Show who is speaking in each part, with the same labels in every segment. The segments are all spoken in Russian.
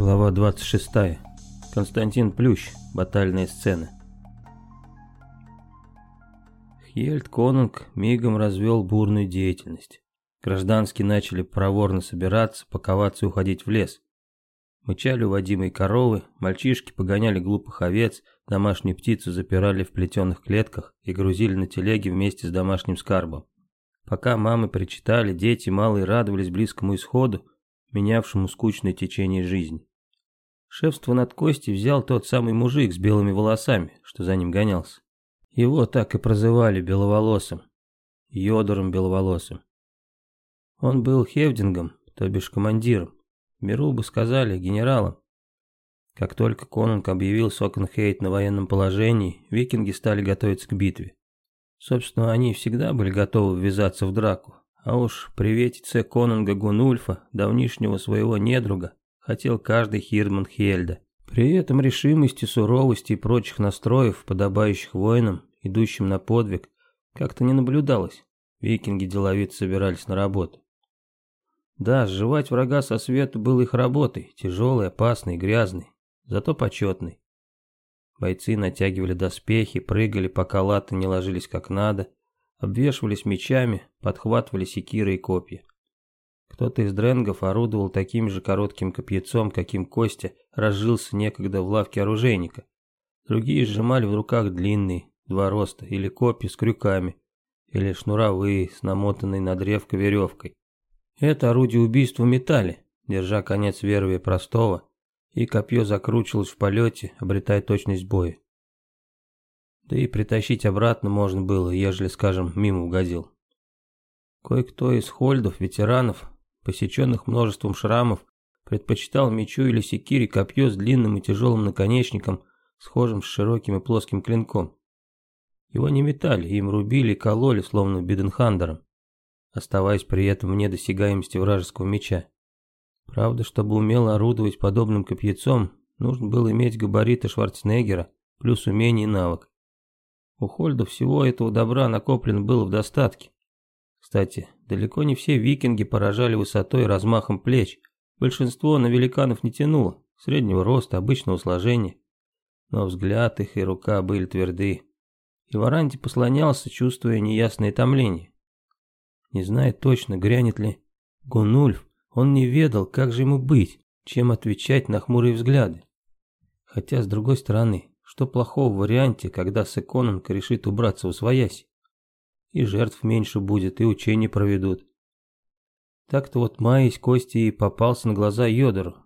Speaker 1: Глава 26. Константин Плющ. Батальные сцены. Хьельд Конунг мигом развел бурную деятельность. Гражданские начали проворно собираться, паковаться и уходить в лес. Мычали уводимые коровы, мальчишки погоняли глупых овец, домашнюю птицу запирали в плетеных клетках и грузили на телеги вместе с домашним скарбом. Пока мамы причитали, дети малые радовались близкому исходу, менявшему скучное течение жизни. Шефство над Костей взял тот самый мужик с белыми волосами, что за ним гонялся. Его так и прозывали Беловолосым, Йодором Беловолосым. Он был хевдингом, то бишь командиром. Миру бы сказали генералом. Как только Конунг объявил Сокенхейт на военном положении, викинги стали готовиться к битве. Собственно, они всегда были готовы ввязаться в драку, а уж приветице Конунга Гунульфа, давнишнего своего недруга, хотел каждый Хирдман Хельда. При этом решимости, суровости и прочих настроев, подобающих воинам, идущим на подвиг, как-то не наблюдалось. Викинги деловито собирались на работу. Да, сживать врага со света было их работой, тяжелой, опасной, грязной, зато почетной. Бойцы натягивали доспехи, прыгали, пока латы не ложились как надо, обвешивались мечами, подхватывали секиры и копья. Кто-то из дренгов орудовал таким же коротким копьяцом, каким Костя разжился некогда в лавке оружейника. Другие сжимали в руках длинные, два роста, или копья с крюками, или шнуровые, с намотанной на древко веревкой. Это орудие убийства метали, держа конец вервия простого, и копье закручивалось в полете, обретая точность боя. Да и притащить обратно можно было, ежели, скажем, мимо угодил. Кое-кто из хольдов, ветеранов, посеченных множеством шрамов, предпочитал мечу или секире копье с длинным и тяжелым наконечником, схожим с широким и плоским клинком. Его не метали, им рубили и кололи, словно биденхандером, оставаясь при этом вне досягаемости вражеского меча. Правда, чтобы умело орудовать подобным копьецом, нужно было иметь габариты Шварценеггера, плюс умение и навык. У Хольда всего этого добра накоплено было в достатке. Кстати, Далеко не все викинги поражали высотой и размахом плеч. Большинство на великанов не тянуло, среднего роста, обычного сложения. Но взгляд их и рука были тверды. И Варанти послонялся, чувствуя неясное томление. Не зная точно, грянет ли Гунульф, он не ведал, как же ему быть, чем отвечать на хмурые взгляды. Хотя, с другой стороны, что плохого в варианте, когда Секонанг решит убраться в своясь? и жертв меньше будет, и учения проведут. Так-то вот маясь кости и попался на глаза Йодору.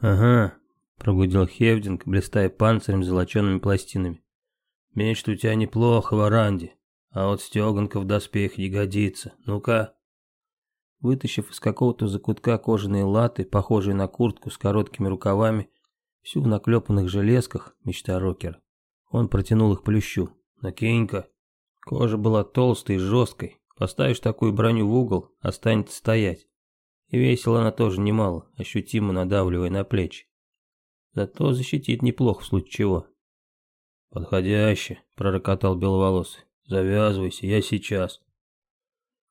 Speaker 1: «Ага», — прогудел Хевдинг, блистая панцирем с золочеными пластинами. «Меч-то у тебя неплохо, Варанди, а вот стеганка в доспех не годится. Ну-ка». Вытащив из какого-то закутка кожаные латы, похожие на куртку с короткими рукавами, всю в наклепанных железках, мечта рокер. он протянул их плющу. «Ну, «Накинь-ка». Кожа была толстой и жесткой. Поставишь такую броню в угол, останется стоять. И весила она тоже немало, ощутимо надавливая на плечи. Зато защитит неплохо в случае чего. «Подходяще», — пророкотал беловолосый. «Завязывайся, я сейчас».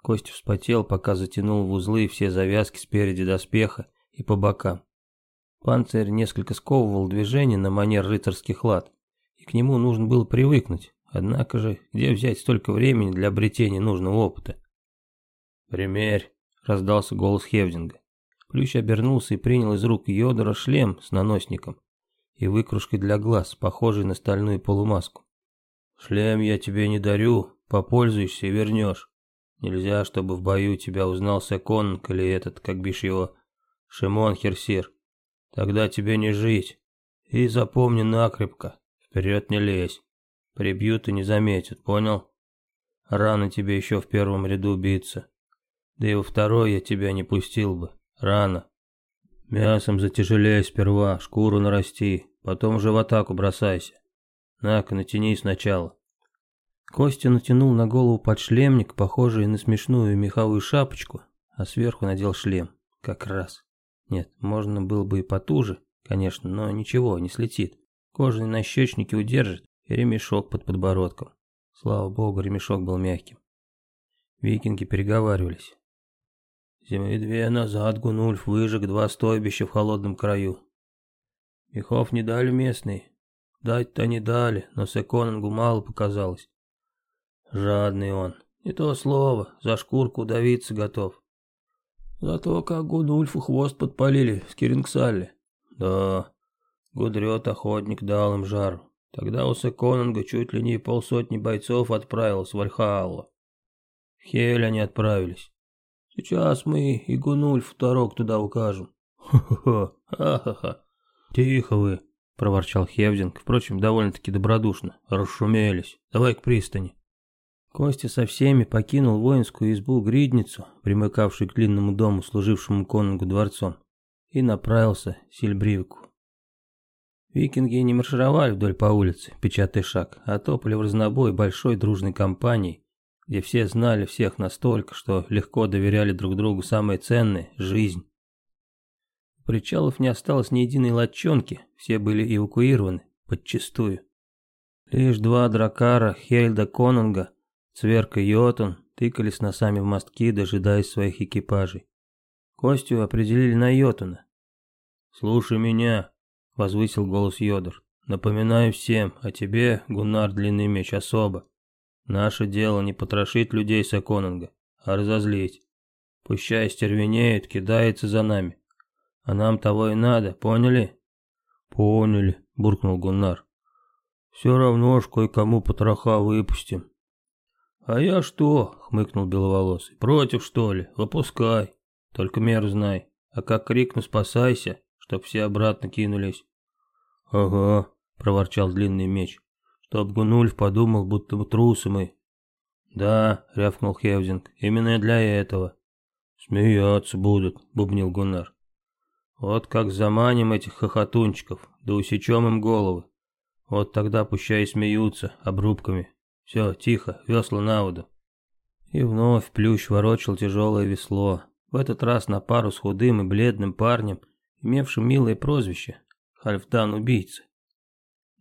Speaker 1: Костя вспотел, пока затянул в узлы все завязки спереди доспеха и по бокам. Панцирь несколько сковывал движение на манер рыцарских лад, и к нему нужно было привыкнуть, Однако же, где взять столько времени для обретения нужного опыта? «Примерь», — раздался голос Хевдинга. Плющ обернулся и принял из рук Йодора шлем с наносником и выкружкой для глаз, похожей на стальную полумаску. «Шлем я тебе не дарю, попользуешься и вернешь. Нельзя, чтобы в бою тебя узнал Секонг или этот, как бишь его, Шимон Херсир. Тогда тебе не жить. И запомни накрепко, вперед не лезь. Прибьют и не заметят, понял? Рано тебе еще в первом ряду биться. Да и во второй я тебя не пустил бы. Рано. Мясом затяжелее сперва, шкуру нарасти, потом уже в атаку бросайся. На-ка, натяни сначала. Костя натянул на голову подшлемник, похожий на смешную меховую шапочку, а сверху надел шлем. Как раз. Нет, можно было бы и потуже, конечно, но ничего, не слетит. Кожаные нащечники удержит, ремешок под подбородком. Слава богу, ремешок был мягким. Викинги переговаривались. Зимы две назад Гунульф выжег два стойбища в холодном краю. Мехов не дали местные. Дать-то не дали, но Секонингу мало показалось. Жадный он. Не то слово, за шкурку давиться готов. Зато как Гудульфу хвост подпалили в Скирингсале. Да, гудрет охотник дал им жару. Тогда у Секонанга чуть ли не полсотни бойцов отправилось в Альхаалу. В Хель они отправились. Сейчас мы и Гунульф второк туда укажем. Хо-хо-хо, ха-ха-ха. Тихо вы, проворчал Хевдинг, впрочем, довольно-таки добродушно. Расшумелись. Давай к пристани. Костя со всеми покинул воинскую избу-гридницу, примыкавшую к длинному дому, служившему конунгу дворцом, и направился к Сильбривку. Викинги не маршировали вдоль по улице, печатый шаг, а топали в разнобой большой дружной компанией, где все знали всех настолько, что легко доверяли друг другу самое ценное – жизнь. У причалов не осталось ни единой лодчонки, все были эвакуированы, подчистую. Лишь два дракара Хельда Конунга, Цверка Йотун тыкались носами в мостки, дожидаясь своих экипажей. Костю определили на Йотуна. «Слушай меня», — возвысил голос Йодор. «Напоминаю всем, а тебе, Гуннар Длинный Меч, особо. Наше дело не потрошить людей с Саконанга, а разозлить. Пущай стервенеют, кидается за нами. А нам того и надо, поняли?» «Поняли», — буркнул Гуннар. «Все равно ж кое-кому потроха выпустим». «А я что?» — хмыкнул Беловолосый. «Против, что ли? Выпускай. Только меру знай. А как крикну «спасайся», чтоб все обратно кинулись. «Ага», — проворчал длинный меч, — «чтоб Гунульф подумал, будто трусы мы». «Да», — рявкнул Хевзинг, — «именно для этого». «Смеяться будут», — бубнил Гуннар. «Вот как заманим этих хохотунчиков, да усечем им головы. Вот тогда пущай и смеются обрубками. Все, тихо, весла на воду». И вновь Плющ ворочал тяжелое весло, в этот раз на пару с худым и бледным парнем имевшим милое прозвище Хальфдан Убийца.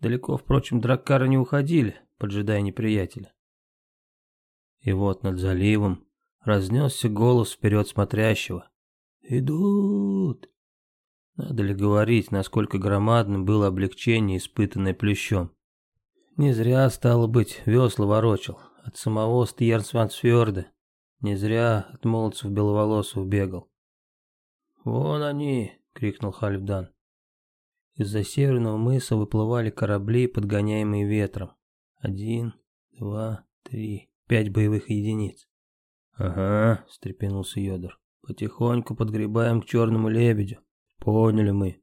Speaker 1: Далеко, впрочем, драккары не уходили, поджидая неприятеля. И вот над заливом разнесся голос вперед смотрящего. «Идут!» Надо ли говорить, насколько громадным было облегчение, испытанное плющом. Не зря, стало быть, весла ворочал от самого Стьернсвансфьорда. Не зря от молодцев беловолосых бегал. «Вон они!» крикнул Хальфдан. Из-за северного мыса выплывали корабли, подгоняемые ветром. Один, два, три, пять боевых единиц. «Ага», — встрепенулся Йодор. «Потихоньку подгребаем к черному лебедю. Поняли мы».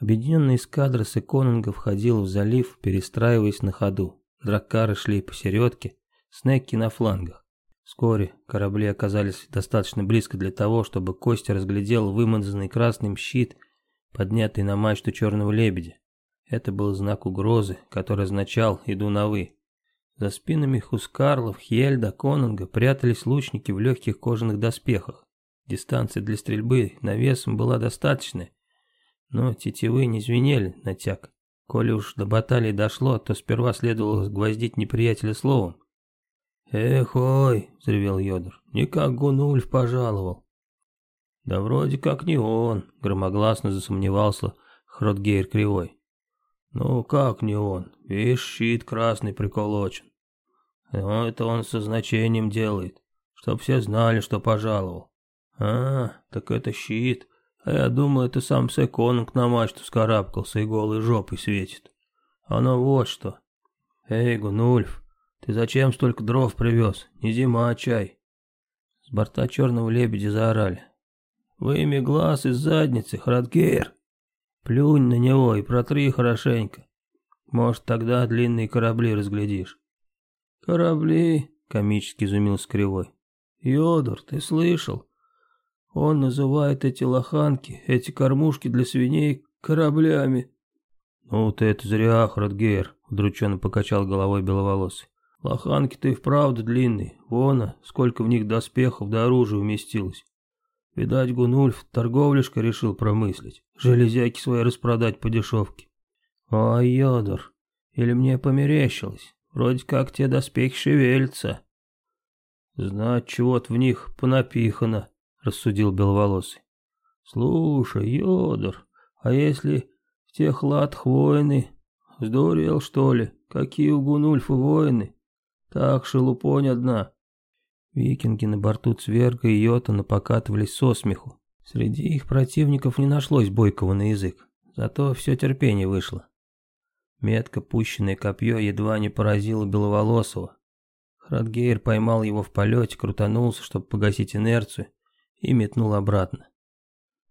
Speaker 1: Объединенная эскадра с Конунга входила в залив, перестраиваясь на ходу. Драккары шли посередке, снеки на флангах. Вскоре корабли оказались достаточно близко для того, чтобы Костя разглядел вымазанный красным щит, поднятый на мачту черного лебедя. Это был знак угрозы, который означал «иду на вы». За спинами Хускарлов, Хельда, Конунга прятались лучники в легких кожаных доспехах. Дистанция для стрельбы навесом была достаточной, но тетивы не звенели натяг. Коли уж до баталии дошло, то сперва следовало гвоздить неприятеля словом. «Эх, ой!» – взревел Йодор. «Никак Гунульф пожаловал!» «Да вроде как не он!» – громогласно засомневался Хротгейр Кривой. «Ну как не он? Видишь, щит красный приколочен. Но это он со значением делает, чтоб все знали, что пожаловал. А, так это щит. А я думал, это сам Секонг на мачту скарабкался и голой жопой светит. Оно вот что. Эй, Гунульф, ты зачем столько дров привез? Не зима, а чай. С борта черного лебедя заорали. Выми глаз из задницы, Храдгейр. Плюнь на него и протри хорошенько. Может, тогда длинные корабли разглядишь. Корабли, комически изумился Кривой. Йодор, ты слышал? Он называет эти лоханки, эти кормушки для свиней кораблями. Ну ты это зря, Храдгейр, удрученно покачал головой беловолосый. Лоханки-то и вправду длинные, вон, а, сколько в них доспехов до да оружия уместилось. Видать, Гунульф торговляшка решил промыслить, железяки свои распродать по дешевке. О, а, Йодор, или мне померещилось, вроде как те доспехи шевелятся. Знать, чего-то в них понапихано, рассудил Беловолосый. Слушай, Йодор, а если в тех лад воины? Сдурел, что ли? Какие у Гунульфа воины? Так шелупонь одна. Викинги на борту Цверга и Йотана покатывались со смеху. Среди их противников не нашлось бойкого на язык, зато все терпение вышло. Метко пущенное копье едва не поразило Беловолосого. Храдгейр поймал его в полете, крутанулся, чтобы погасить инерцию, и метнул обратно.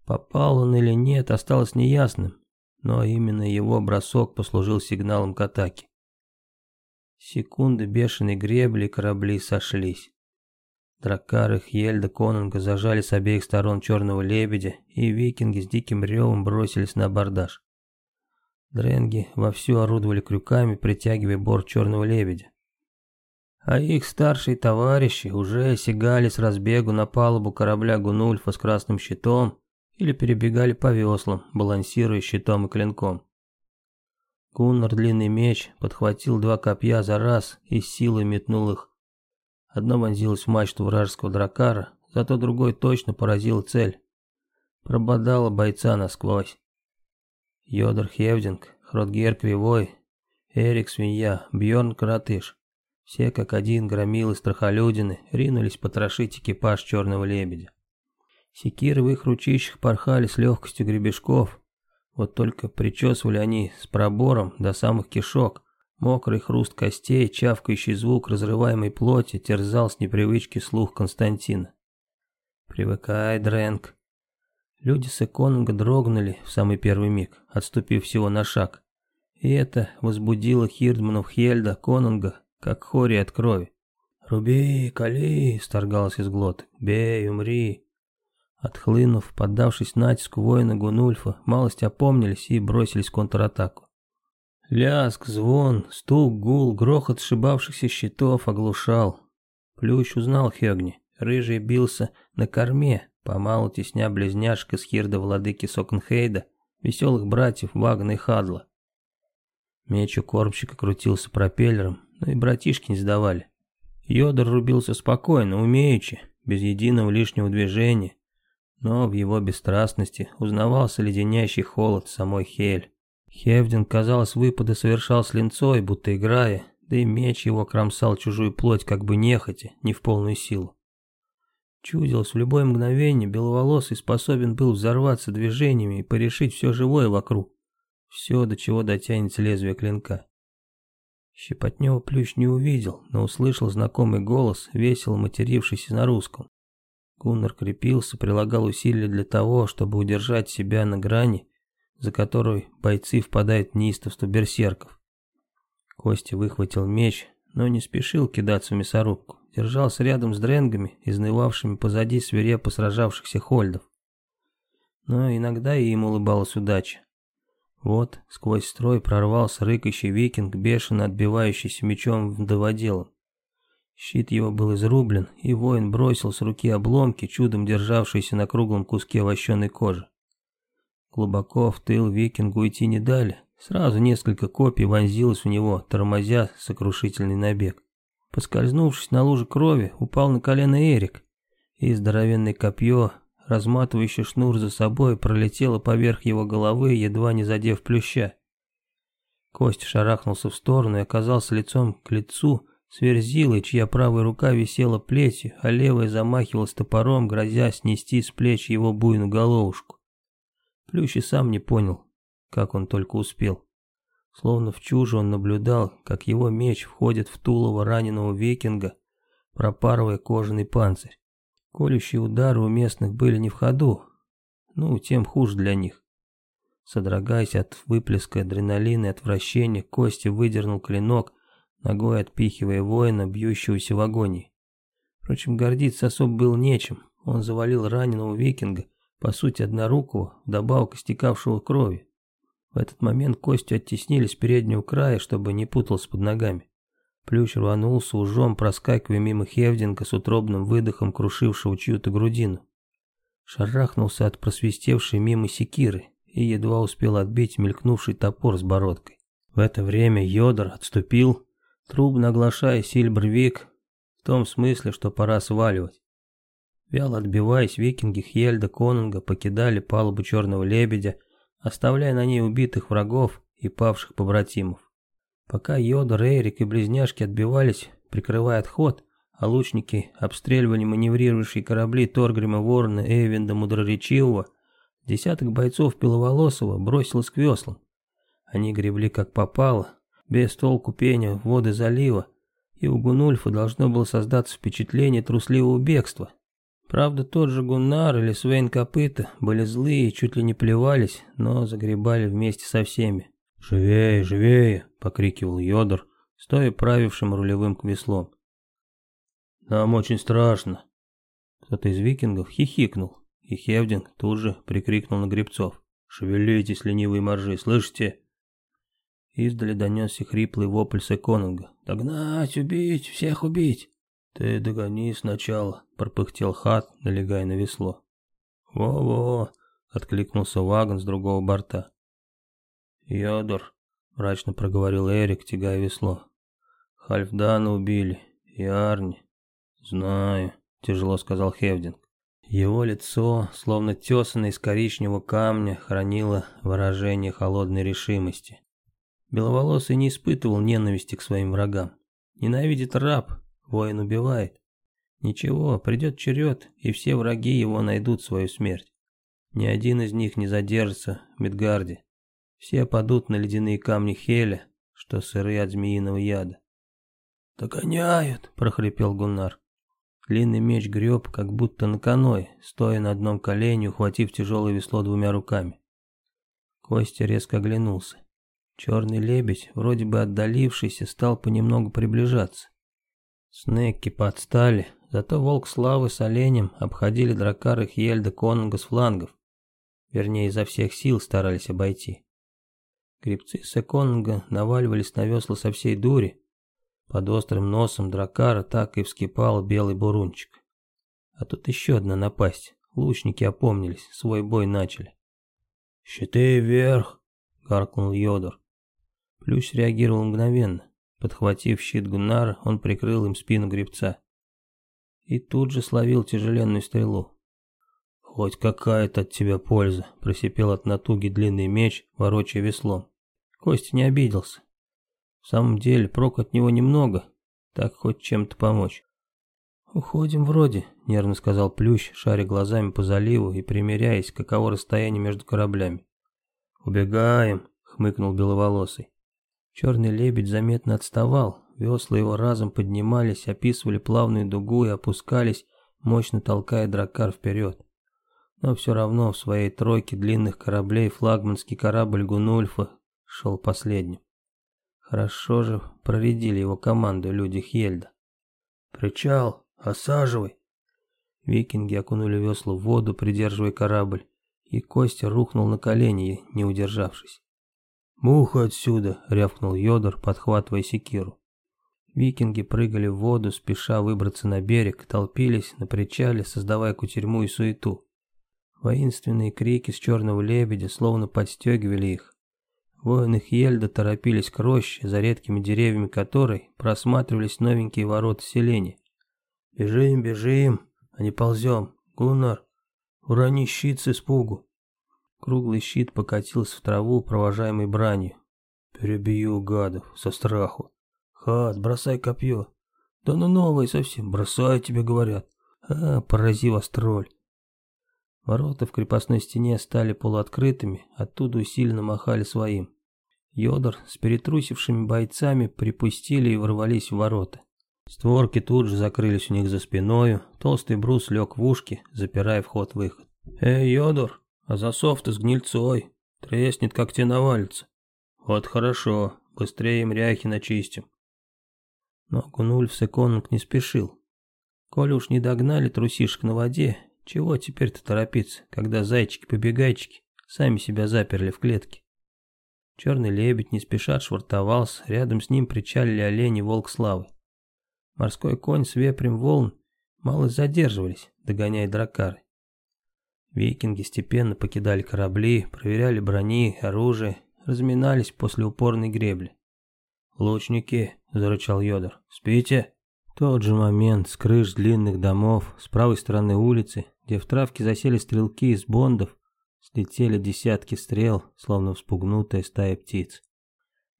Speaker 1: Попал он или нет, осталось неясным, но именно его бросок послужил сигналом к атаке. Секунды бешеной гребли корабли сошлись. Драккар и Хьельда Конунга зажали с обеих сторон черного лебедя, и викинги с диким ревом бросились на абордаж. Дренги вовсю орудовали крюками, притягивая борт черного лебедя. А их старшие товарищи уже сигали с разбегу на палубу корабля Гунульфа с красным щитом или перебегали по веслам, балансируя щитом и клинком. Куннор длинный меч подхватил два копья за раз и силой метнул их. Одно вонзилось в мачту вражеского дракара, зато другой точно поразил цель. Прободало бойца насквозь. Йодор Хевдинг, Хротгер Кривой, Эрик Свинья, Бьорн Коротыш. Все как один громилы страхолюдины ринулись потрошить экипаж черного лебедя. Секиры в их ручищах порхали с легкостью гребешков, вот только причесывали они с пробором до самых кишок. Мокрый хруст костей, чавкающий звук разрываемой плоти терзал с непривычки слух Константина. «Привыкай, Дрэнк». Люди с иконга дрогнули в самый первый миг, отступив всего на шаг. И это возбудило Хирдманов Хельда, Конунга, как хори от крови. «Руби, кали!» — сторгалась из глоток. «Бей, умри!» Отхлынув, поддавшись натиску воина Гунульфа, малость опомнились и бросились в контратаку. Лязг, звон, стук, гул, грохот сшибавшихся щитов оглушал. Плющ узнал Хёгни. Рыжий бился на корме, помалу тесня близняшка с Хирда владыки Сокнхейда, веселых братьев Вагна и Хадла. Меч у кормщика крутился пропеллером, но и братишки не сдавали. Йодор рубился спокойно, умеючи, без единого лишнего движения, но в его бесстрастности узнавался леденящий холод самой Хель. Хевдин, казалось, выпады совершал с линцой, будто играя, да и меч его кромсал чужую плоть как бы нехотя, не в полную силу. Чудилось, в любое мгновение беловолосый способен был взорваться движениями и порешить все живое вокруг. Все, до чего дотянется лезвие клинка. Щепотнева Плющ не увидел, но услышал знакомый голос, весело матерившийся на русском. Гуннер крепился, прилагал усилия для того, чтобы удержать себя на грани, за которой бойцы впадают в неистовство берсерков. Костя выхватил меч, но не спешил кидаться в мясорубку. Держался рядом с дренгами, изнывавшими позади свирепо сражавшихся хольдов. Но иногда и им улыбалась удача. Вот сквозь строй прорвался рыкающий викинг, бешено отбивающийся мечом в. Щит его был изрублен, и воин бросил с руки обломки, чудом державшиеся на круглом куске вощеной кожи. Глубоко в тыл викингу идти не дали, сразу несколько копий вонзилось у него, тормозя сокрушительный набег. Поскользнувшись на луже крови, упал на колено Эрик, и здоровенное копье, разматывающее шнур за собой, пролетело поверх его головы, едва не задев плюща. Кость шарахнулся в сторону и оказался лицом к лицу, Сверзилой, чья правая рука висела плетью, а левая замахивалась топором, грозя снести с плеч его буйную головушку. Плющ и сам не понял, как он только успел. Словно в чуже он наблюдал, как его меч входит в тулово раненого викинга, пропарывая кожаный панцирь. Колющие удары у местных были не в ходу, ну, тем хуже для них. Содрогаясь от выплеска адреналина и отвращения, Костя выдернул клинок ногой отпихивая воина, бьющегося в агонии. Впрочем, гордиться особо был нечем. Он завалил раненого викинга, по сути однорукого, вдобавок истекавшего крови. В этот момент кости оттеснили с переднего края, чтобы не путался под ногами. Плющ рванулся ужом, проскакивая мимо Хевдинга с утробным выдохом, крушившего чью-то грудину. Шарахнулся от просвистевшей мимо секиры и едва успел отбить мелькнувший топор с бородкой. В это время Йодор отступил, Труб наглашая Сильбервик в том смысле, что пора сваливать. Вяло отбиваясь, викинги Хельда Конунга покидали палубу Черного Лебедя, оставляя на ней убитых врагов и павших побратимов. Пока Йода, Рейрик и близняшки отбивались, прикрывая отход, а лучники обстреливали маневрирующие корабли Торгрима Ворона и Эвинда Мудроречивого, десяток бойцов Пиловолосова бросилось к веслам. Они гребли как попало, без толку пения в воды залива, и у Гунульфа должно было создаться впечатление трусливого бегства. Правда, тот же Гуннар или Свейн Копыта были злые и чуть ли не плевались, но загребали вместе со всеми. «Живее, живее!» — покрикивал Йодор, стоя правившим рулевым к веслом. «Нам очень страшно!» Кто-то из викингов хихикнул, и Хевдинг тут же прикрикнул на гребцов. «Шевелитесь, ленивые моржи, слышите? Издали донесся хриплый вопль Секонунга. «Догнать! Убить! Всех убить!» «Ты догони сначала», — пропыхтел Хат, налегая на весло. «Во-во!» — откликнулся Вагон с другого борта. «Йодор», — мрачно проговорил Эрик, тягая весло. «Хальфдана убили. И Арни». «Знаю», — тяжело сказал Хевдинг. Его лицо, словно тесанное из коричневого камня, хранило выражение холодной решимости. Беловолосый не испытывал ненависти к своим врагам. Ненавидит раб, воин убивает. Ничего, придет черед, и все враги его найдут свою смерть. Ни один из них не задержится в Мидгарде. Все падут на ледяные камни Хеля, что сыры от змеиного яда. «Догоняют!» — прохрипел Гуннар. Длинный меч греб, как будто на каное, стоя на одном колене, ухватив тяжелое весло двумя руками. Костя резко оглянулся. Черный лебедь, вроде бы отдалившийся, стал понемногу приближаться. Снеки подстали, зато волк славы с оленем обходили дракары и Хьельда Конунга с флангов. Вернее, изо всех сил старались обойти. Гребцы Секонга наваливались на весла со всей дури. Под острым носом дракара так и вскипал белый бурунчик. А тут еще одна напасть. Лучники опомнились, свой бой начали. «Щиты вверх!» — гаркнул Йодор. Плющ реагировал мгновенно. Подхватив щит Гуннар, он прикрыл им спину гребца. И тут же словил тяжеленную стрелу. «Хоть какая-то от тебя польза», — просипел от натуги длинный меч, ворочая веслом. Костя не обиделся. В самом деле, прок от него немного, так хоть чем-то помочь. «Уходим вроде», — нервно сказал Плющ, шаря глазами по заливу и примеряясь, каково расстояние между кораблями. «Убегаем», — хмыкнул Беловолосый. Черный лебедь заметно отставал, весла его разом поднимались, описывали плавную дугу и опускались, мощно толкая дракар вперед. Но все равно в своей тройке длинных кораблей флагманский корабль Гунульфа шел последним. Хорошо же проредили его команду люди Хельда. «Причал, осаживай!» Викинги окунули весла в воду, придерживая корабль, и Костя рухнул на колени, не удержавшись. «Муха отсюда!» — рявкнул Йодор, подхватывая секиру. Викинги прыгали в воду, спеша выбраться на берег, толпились на причале, создавая кутерьму и суету. Воинственные крики с черного лебедя словно подстегивали их. Воины Хельда торопились к роще, за редкими деревьями которой просматривались новенькие ворота селения. «Бежим, бежим, а не ползем! Гуннар, урони щит с испугу!» Круглый щит покатился в траву, провожаемый бранью. «Перебью гадов со страху. Хат, бросай копье. Да ну новое совсем, бросай, тебе говорят. А, порази вас тролль». Ворота в крепостной стене стали полуоткрытыми, оттуда усиленно махали своим. Йодор с перетрусившими бойцами припустили и ворвались в ворота. Створки тут же закрылись у них за спиною, толстый брус лег в ушки, запирая вход-выход. «Эй, Йодор!» а засов-то с гнильцой, треснет, как те навалится. Вот хорошо, быстрее мряхи начистим. Но Гунульф с иконок не спешил. Коли уж не догнали трусишек на воде, чего теперь-то торопиться, когда зайчики-побегайчики сами себя заперли в клетке? Черный лебедь не спеша швартовался, рядом с ним причалили олени волк славы. Морской конь с вепрем волн мало задерживались, догоняя дракары. Викинги степенно покидали корабли, проверяли брони, оружие, разминались после упорной гребли. «Лучники!» – зарычал Йодор. «Спите?» В тот же момент с крыш длинных домов, с правой стороны улицы, где в травке засели стрелки из бондов, слетели десятки стрел, словно вспугнутая стая птиц.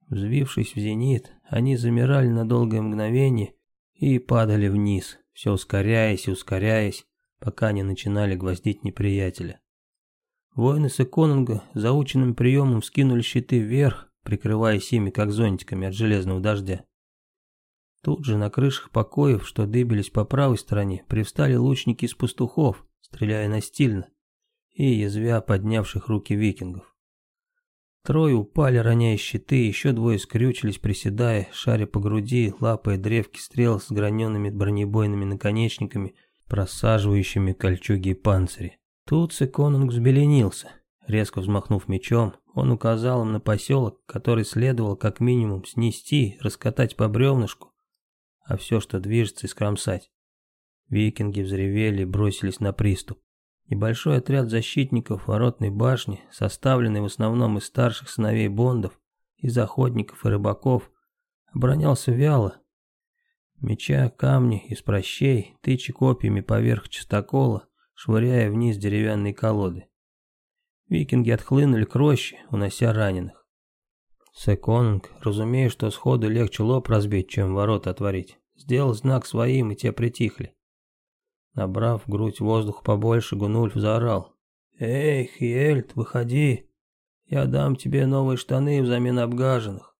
Speaker 1: Взвившись в зенит, они замирали на долгое мгновение и падали вниз, все ускоряясь и ускоряясь, пока не начинали гвоздить неприятеля. Воины Секонунга заученным приемом скинули щиты вверх, прикрываясь ими как зонтиками от железного дождя. Тут же на крышах покоев, что дыбились по правой стороне, привстали лучники из пастухов, стреляя настильно, и язвя поднявших руки викингов. Трое упали, роняя щиты, еще двое скрючились, приседая, шаря по груди, лапая древки стрел с граненными бронебойными наконечниками – просаживающими кольчуги и панцири. Тут Секонунг взбеленился. Резко взмахнув мечом, он указал им на поселок, который следовало как минимум снести, раскатать по бревнышку, а все, что движется, искромсать. Викинги взревели и бросились на приступ. Небольшой отряд защитников воротной башни, составленный в основном из старших сыновей бондов, из охотников и рыбаков, оборонялся вяло, Меча, камни из прощей, тычи копьями поверх чистокола, швыряя вниз деревянные колоды. Викинги отхлынули к роще, унося раненых. Секонг, разумея, что сходу легче лоб разбить, чем ворота отворить, сделал знак своим, и те притихли. Набрав в грудь воздух побольше, Гунульф заорал. «Эй, Хиэльт, выходи! Я дам тебе новые штаны взамен обгаженных!»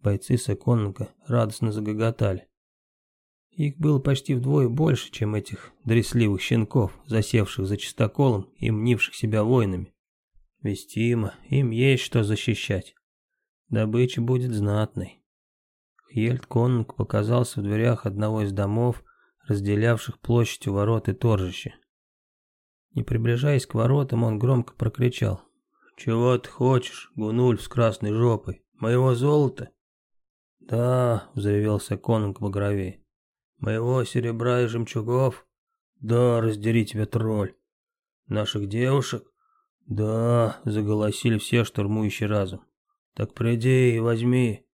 Speaker 1: Бойцы Секонга радостно загоготали. Их было почти вдвое больше, чем этих дресливых щенков, засевших за чистоколом и мнивших себя воинами. Вестимо, им есть что защищать. Добыча будет знатной. Хьельд Конунг показался в дверях одного из домов, разделявших площадь у ворот и торжище. Не приближаясь к воротам, он громко прокричал. «Чего ты хочешь, гунуль с красной жопой? Моего золота?» «Да», — взревелся Конунг Багровей моего серебра и жемчугов? Да, раздери тебя, тролль. Наших девушек? Да, заголосили все штурмующие разум. Так приди и возьми.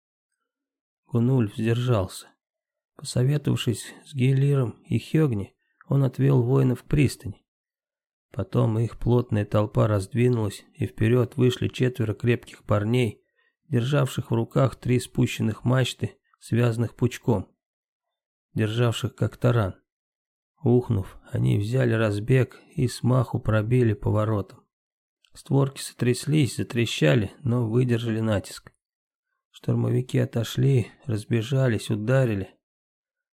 Speaker 1: Кунульф сдержался. Посоветовавшись с Гейлиром и Хёгни, он отвел воинов к пристани. Потом их плотная толпа раздвинулась, и вперед вышли четверо крепких парней, державших в руках три спущенных мачты, связанных пучком державших как таран. Ухнув, они взяли разбег и смаху пробили поворотом. Створки сотряслись, затрещали, но выдержали натиск. Штурмовики отошли, разбежались, ударили.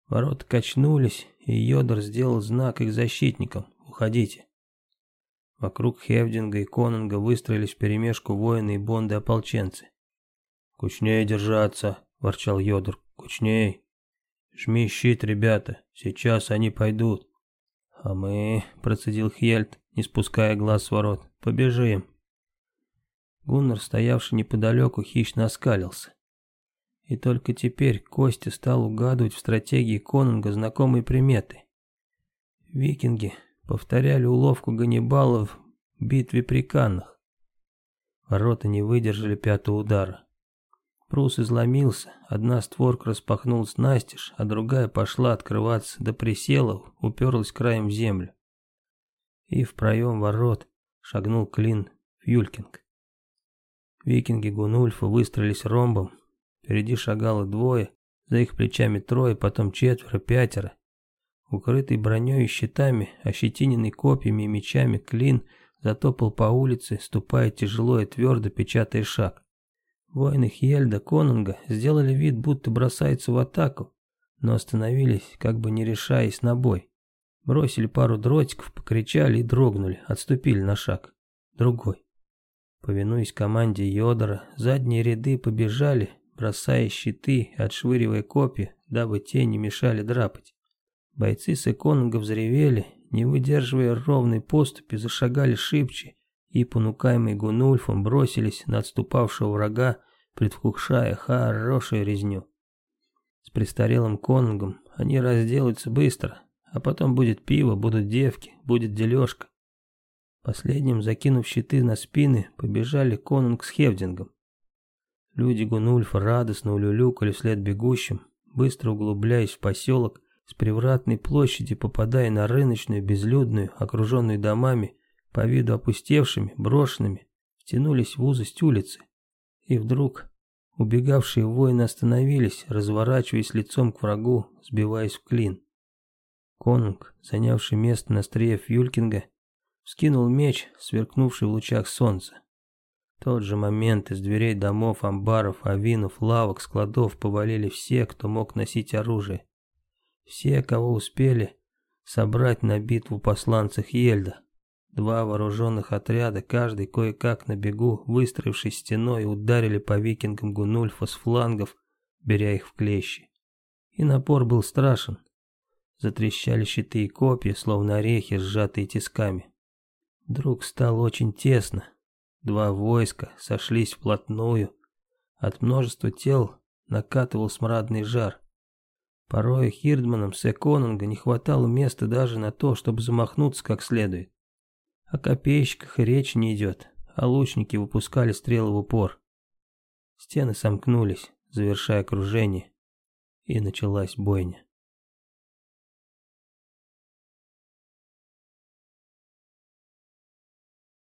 Speaker 1: Ворота качнулись, и Йодор сделал знак их защитникам «Уходите». Вокруг Хевдинга и Конунга выстроились вперемешку воины и бонды-ополченцы. «Кучнее держаться!» – ворчал Йодор. «Кучней!» Жми щит, ребята, сейчас они пойдут. А мы, процедил Хельд, не спуская глаз с ворот, побежим. Гуннар, стоявший неподалеку, хищно оскалился. И только теперь Костя стал угадывать в стратегии Конунга знакомые приметы. Викинги повторяли уловку Ганнибала в битве при Каннах. Ворота не выдержали пятого удара. Прус изломился, одна створка распахнулась настежь, а другая пошла открываться, до присела, уперлась краем в землю. И в проем ворот шагнул клин Фюлькинг. Викинги Гунульфа выстроились ромбом, впереди шагало двое, за их плечами трое, потом четверо, пятеро. Укрытый броней и щитами, ощетиненный копьями и мечами клин затопал по улице, ступая тяжело и твердо, печатая шаг. Воины Хельда, Конунга сделали вид, будто бросаются в атаку, но остановились, как бы не решаясь на бой. Бросили пару дротиков, покричали и дрогнули, отступили на шаг. Другой. Повинуясь команде Йодора, задние ряды побежали, бросая щиты и отшвыривая копья, дабы те не мешали драпать. Бойцы с иконга взревели, не выдерживая ровной поступи, зашагали шибче, и, понукаемый Гунульфом, бросились на отступавшего врага, предвкушая хорошую резню. С престарелым конунгом они разделаются быстро, а потом будет пиво, будут девки, будет дележка. Последним, закинув щиты на спины, побежали конунг с Хевдингом. Люди Гунульфа радостно улюлюкали вслед бегущим, быстро углубляясь в поселок, с привратной площади попадая на рыночную, безлюдную, окруженную домами, по виду опустевшими, брошенными, втянулись в узость улицы. И вдруг убегавшие воины остановились, разворачиваясь лицом к врагу, сбиваясь в клин. Конунг, занявший место на стрее Фюлькинга, вскинул меч, сверкнувший в лучах солнца. В тот же момент из дверей домов, амбаров, авинов, лавок, складов повалили все, кто мог носить оружие. Все, кого успели, собрать на битву посланцах Ельда. Два вооруженных отряда, каждый кое-как на бегу, выстроившись стеной, ударили по викингам Гунульфа с флангов, беря их в клещи. И напор был страшен. Затрещали щиты и копья, словно орехи, сжатые тисками. Вдруг стало очень тесно. Два войска сошлись вплотную. От множества тел накатывал смрадный жар. Порой Хирдманам с Эконанга не хватало места даже на то, чтобы замахнуться как следует. А О копейщиках и речи не идет, а лучники выпускали стрелы в упор. Стены сомкнулись, завершая окружение, и началась бойня.